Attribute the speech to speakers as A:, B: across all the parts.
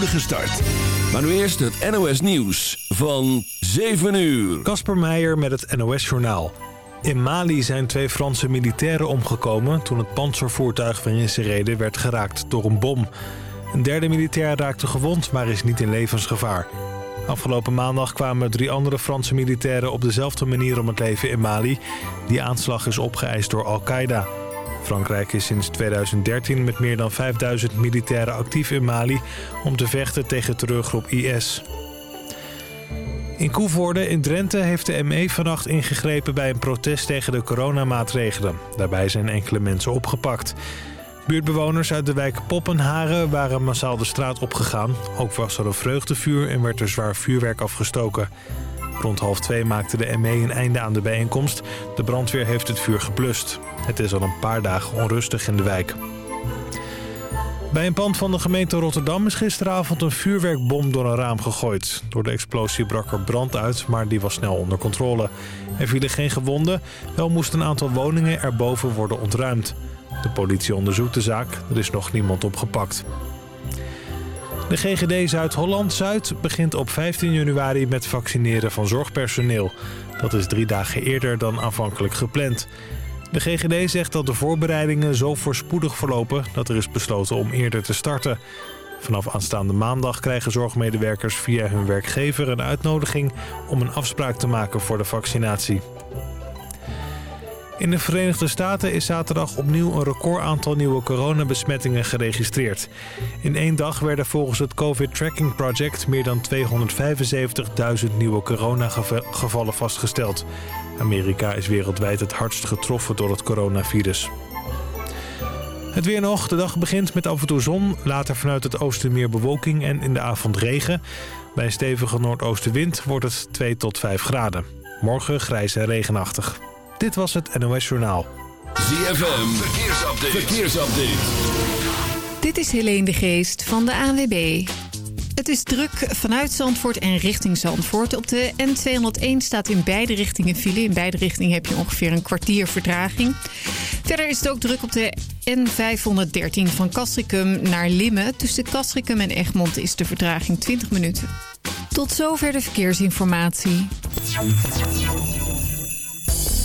A: start. Maar nu eerst het NOS Nieuws van 7 uur.
B: Kasper Meijer met het NOS Journaal. In Mali zijn twee Franse militairen omgekomen... toen het panzervoertuig waarin ze reden werd geraakt door een bom. Een derde militair raakte gewond, maar is niet in levensgevaar. Afgelopen maandag kwamen drie andere Franse militairen op dezelfde manier om het leven in Mali. Die aanslag is opgeëist door Al-Qaeda. Frankrijk is sinds 2013 met meer dan 5000 militairen actief in Mali... om te vechten tegen terreurgroep IS. In Koevoorde in Drenthe heeft de ME vannacht ingegrepen bij een protest tegen de coronamaatregelen. Daarbij zijn enkele mensen opgepakt. Buurtbewoners uit de wijk Poppenharen waren massaal de straat opgegaan. Ook was er een vreugdevuur en werd er zwaar vuurwerk afgestoken. Rond half twee maakte de ME een einde aan de bijeenkomst. De brandweer heeft het vuur geblust. Het is al een paar dagen onrustig in de wijk. Bij een pand van de gemeente Rotterdam is gisteravond een vuurwerkbom door een raam gegooid. Door de explosie brak er brand uit, maar die was snel onder controle. Er vielen geen gewonden, wel moest een aantal woningen erboven worden ontruimd. De politie onderzoekt de zaak, er is nog niemand opgepakt. De GGD Zuid-Holland-Zuid begint op 15 januari met vaccineren van zorgpersoneel. Dat is drie dagen eerder dan aanvankelijk gepland. De GGD zegt dat de voorbereidingen zo voorspoedig verlopen... dat er is besloten om eerder te starten. Vanaf aanstaande maandag krijgen zorgmedewerkers via hun werkgever een uitnodiging... om een afspraak te maken voor de vaccinatie. In de Verenigde Staten is zaterdag opnieuw een recordaantal nieuwe coronabesmettingen geregistreerd. In één dag werden volgens het COVID Tracking Project meer dan 275.000 nieuwe coronagevallen vastgesteld. Amerika is wereldwijd het hardst getroffen door het coronavirus. Het weer nog. De dag begint met af en toe zon. Later vanuit het oosten meer bewolking en in de avond regen. Bij een stevige noordoostenwind wordt het 2 tot 5 graden. Morgen grijs en regenachtig. Dit was het NOS Journaal.
A: ZFM, verkeersupdate. verkeersupdate.
C: Dit is Helene de Geest van de ANWB. Het is druk vanuit Zandvoort en richting Zandvoort. Op de N201 staat in beide richtingen file. In beide richtingen heb je ongeveer een kwartier vertraging. Verder is het ook druk op de N513 van Castricum naar Limmen. Tussen Castricum en Egmond is de vertraging 20 minuten. Tot zover de verkeersinformatie.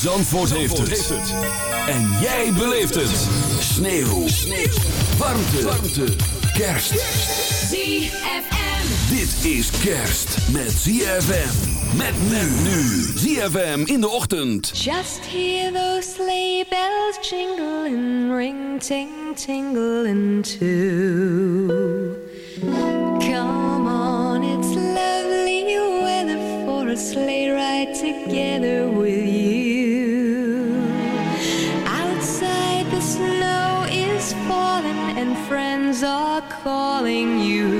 A: Zandvoort, heeft, het. En jij beleeft het. Sneeuw. Sneeuw. Warmte. Warmte. Kerst.
D: ZFM.
A: Dit is kerst met ZFM. Met men nu. ZFM in de ochtend.
E: Just hear those sleigh bells jingle and ring ting tingling too. Come on, it's lovely weather for a sleigh ride together with calling you.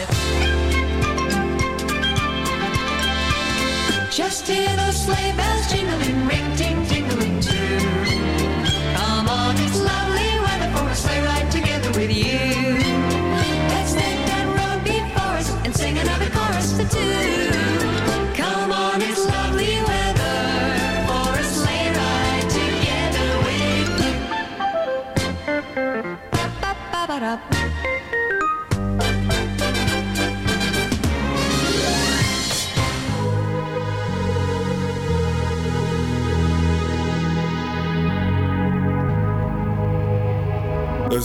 E: Just hear those sleigh bells jingling, ring,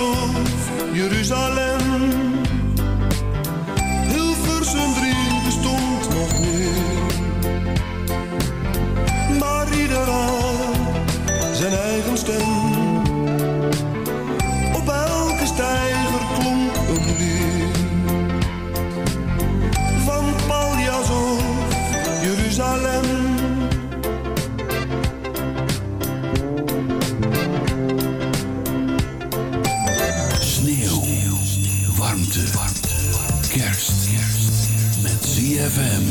F: Paljas of Jeruzalem. Hilversum 3 bestond nog niet. Maar ieder zijn eigen stem.
A: ZFM.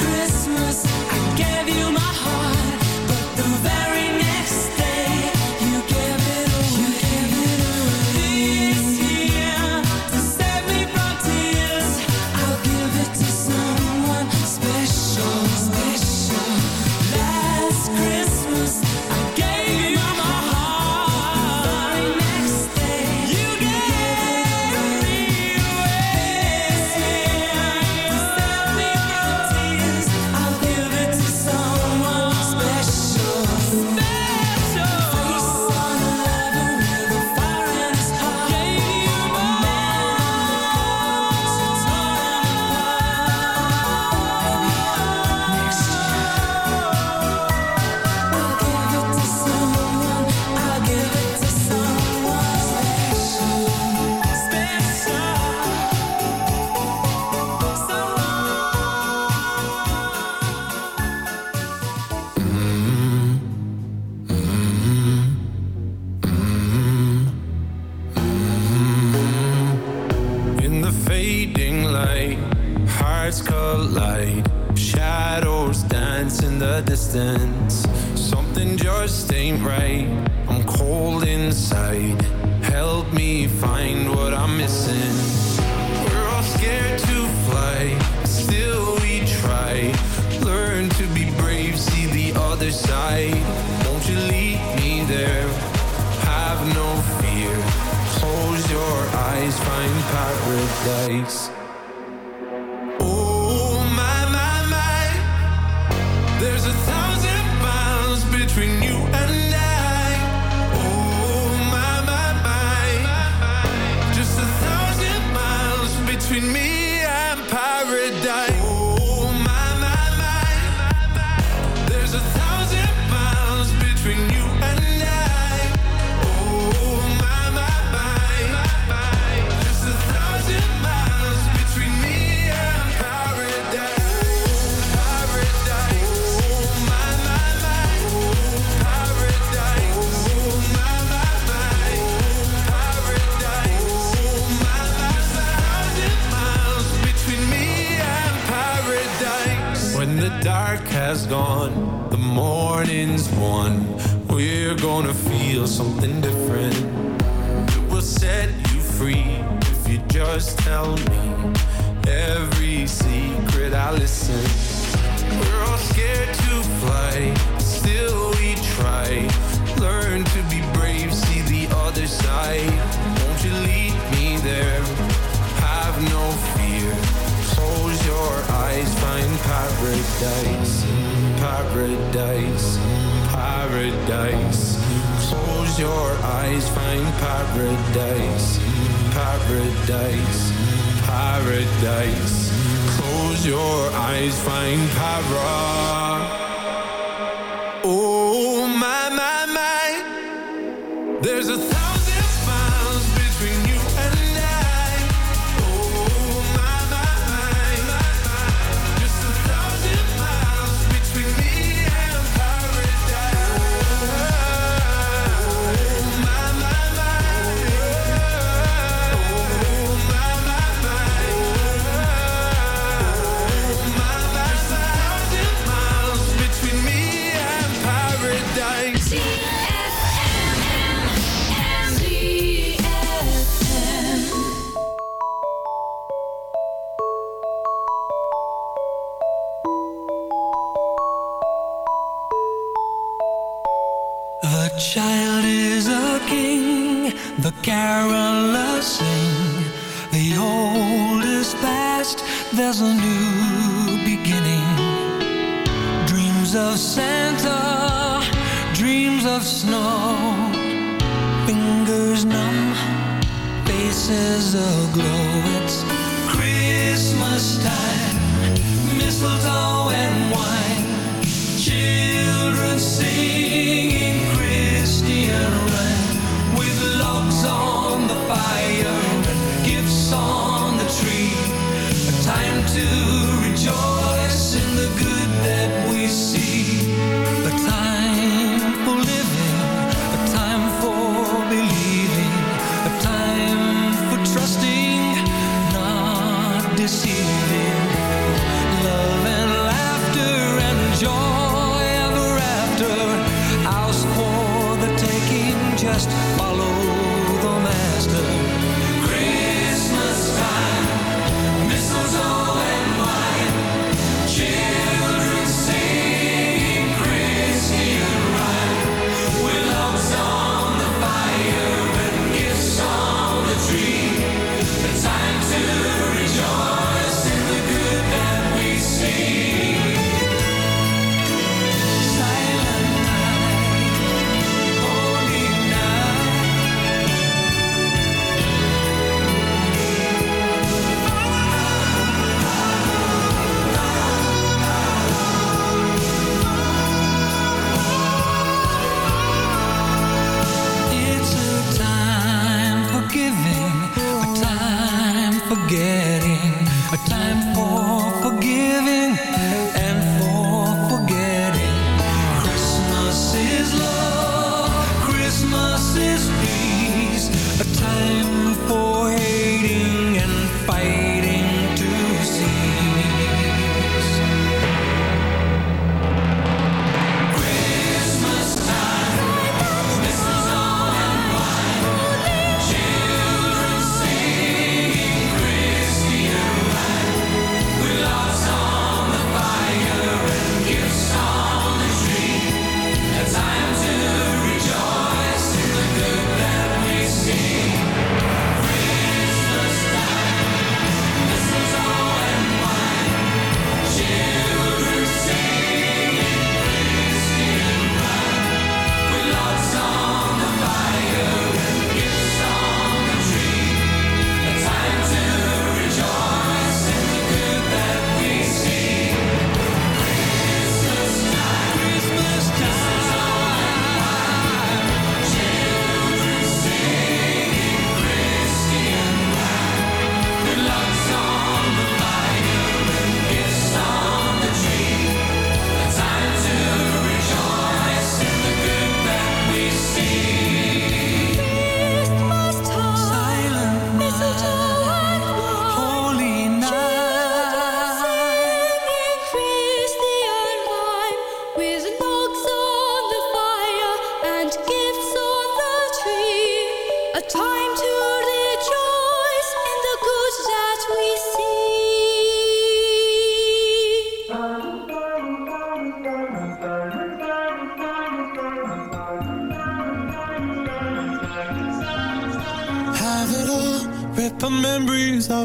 E: Christmas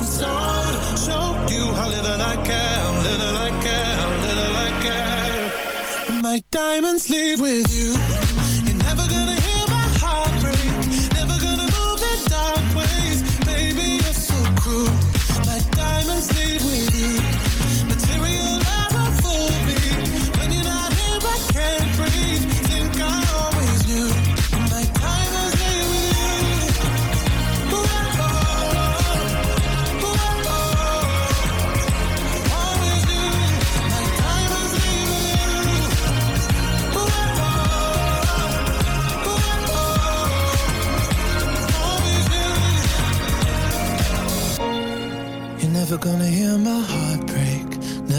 G: been. Show you how little I care, little I care, little I care. My diamonds leave with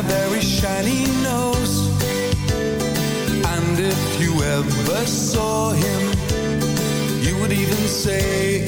H: a
G: very shiny nose. And if you ever saw him You would even say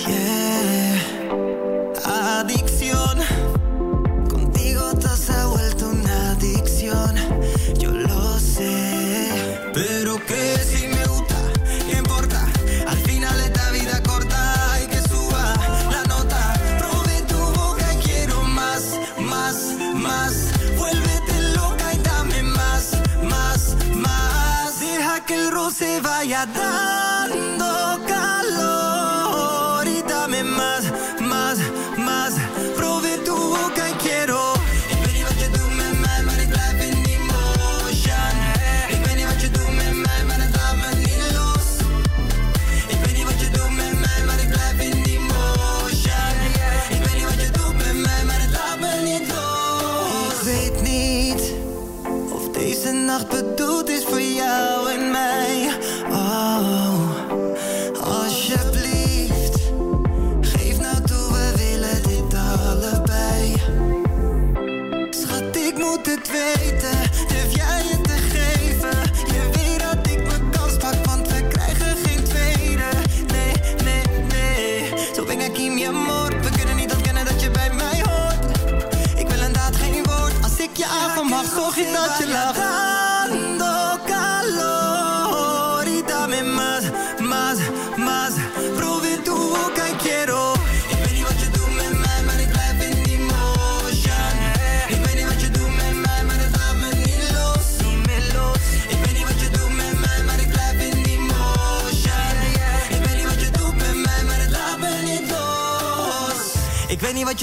I: Yeah.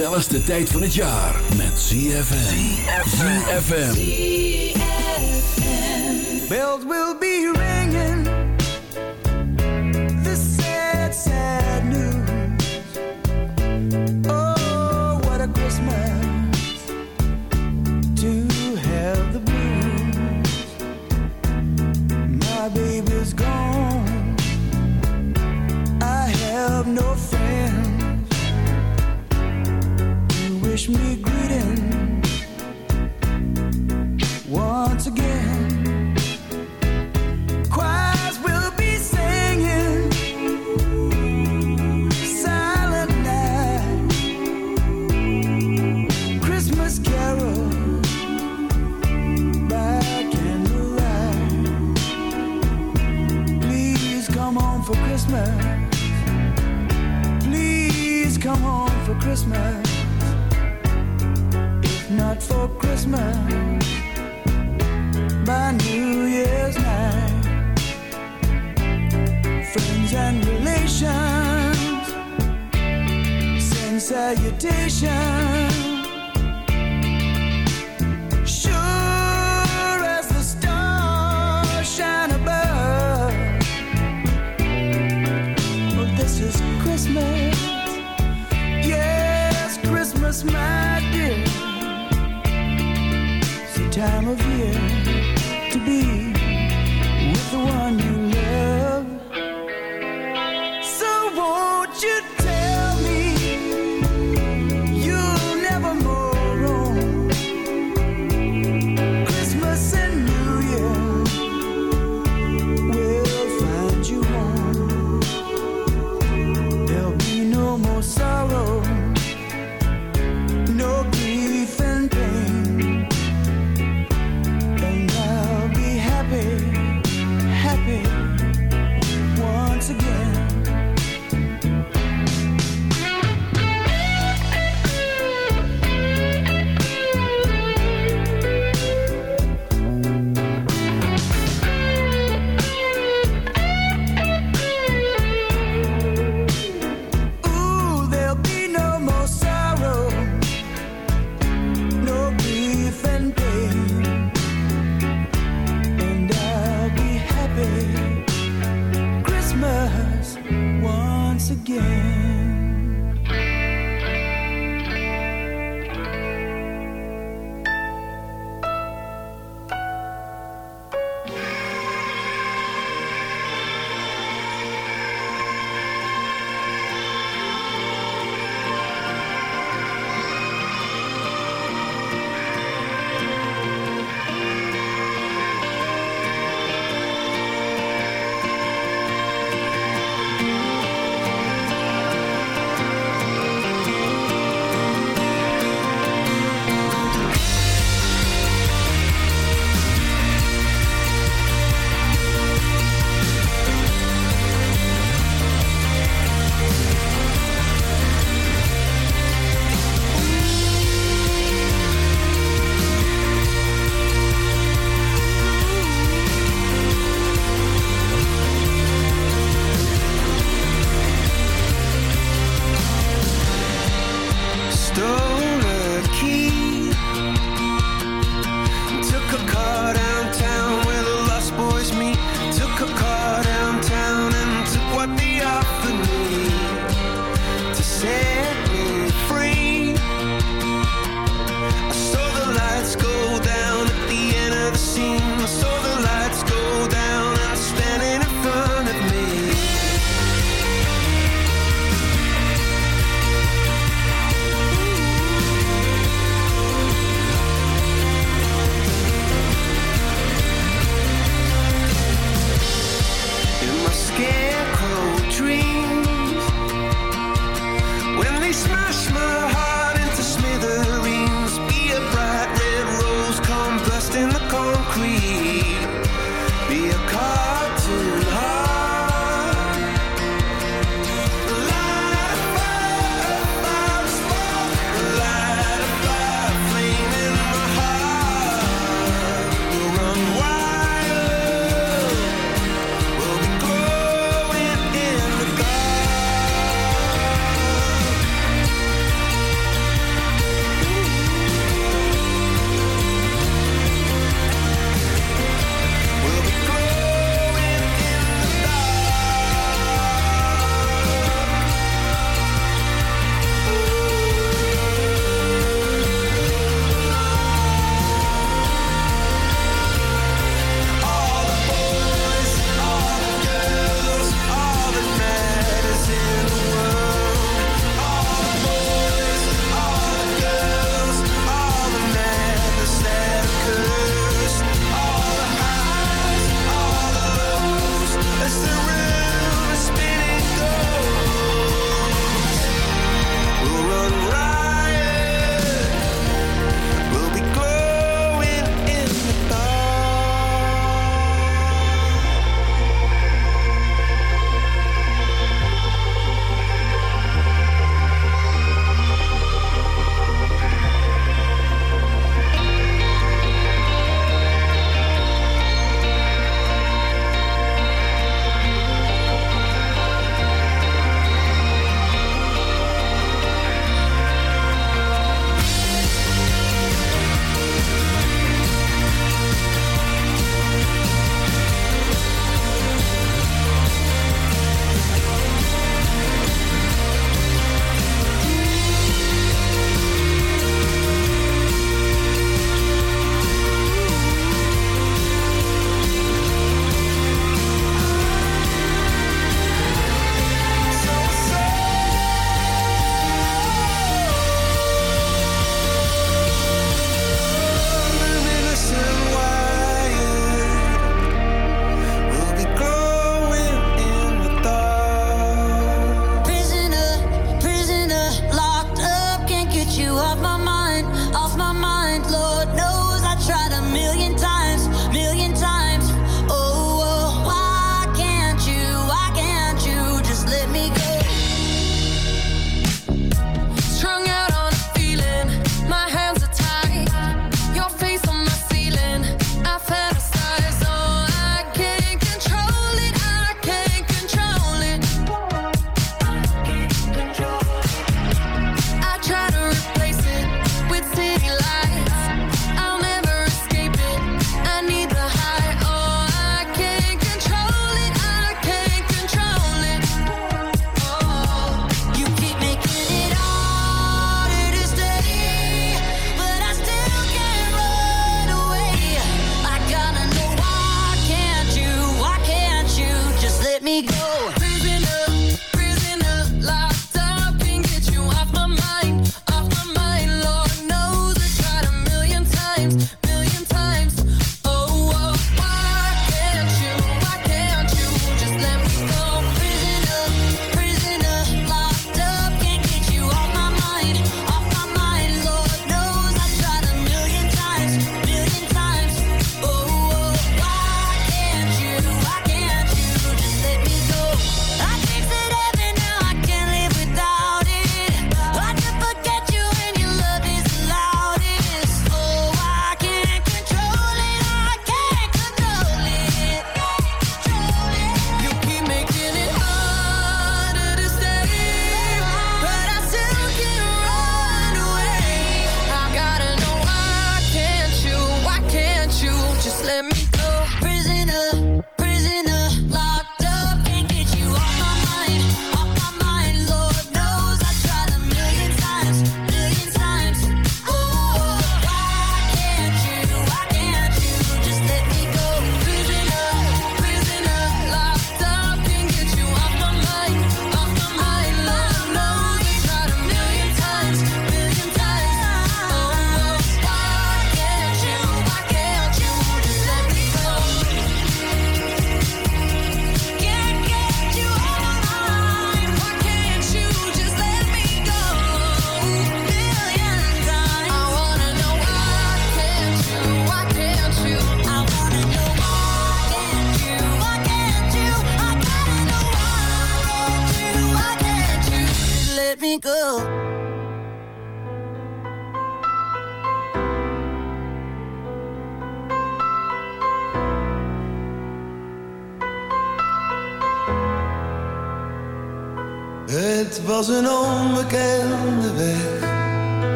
A: gezelligste tijd van het jaar met ZFM. CFM.
J: Bells will be ringing. for Christmas. If not for Christmas, by New Year's night, friends and relations send salutations. Sure as the stars shine above, this is Christmas. My dear, it's the time of year to be with the one you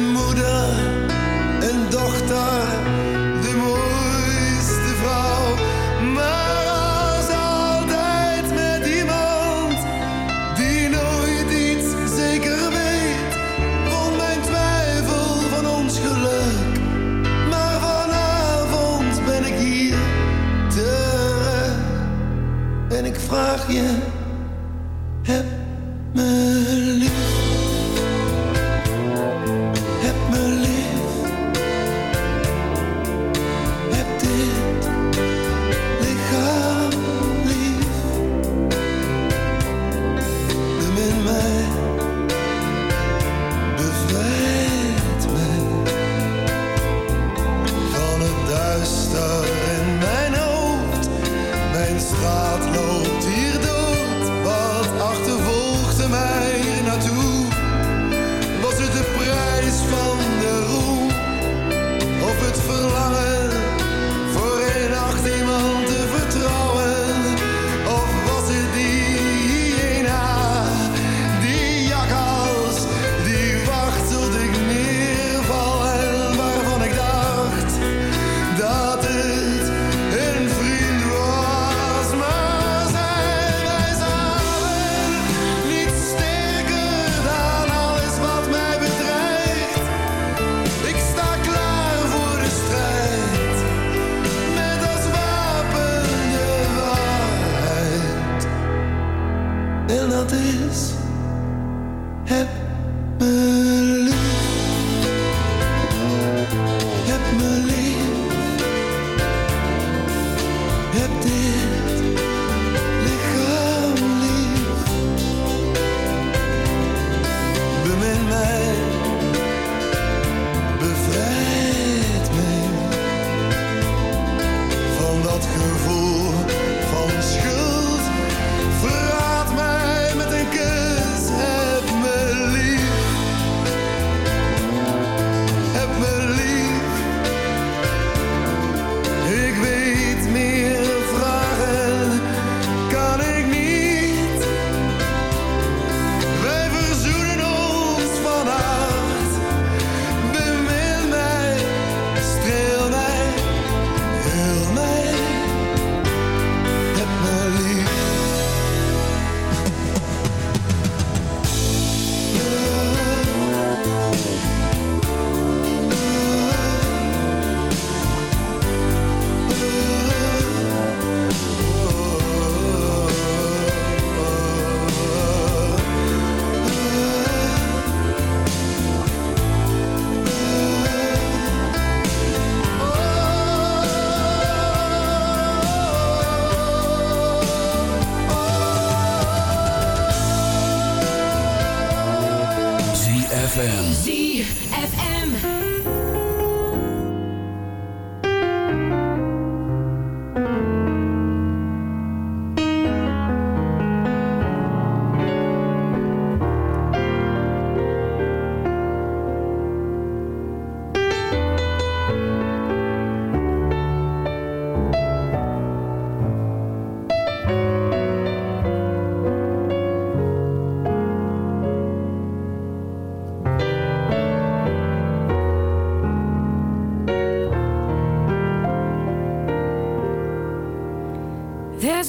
F: moeder, en dochter, de mooiste vrouw. Maar als altijd met iemand die nooit iets zeker weet. van mijn twijfel van ons geluk. Maar vanavond ben ik hier terug en ik vraag je.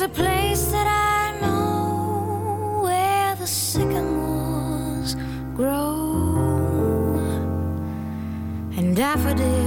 K: a place that I know where the sycamores grow and daffodils.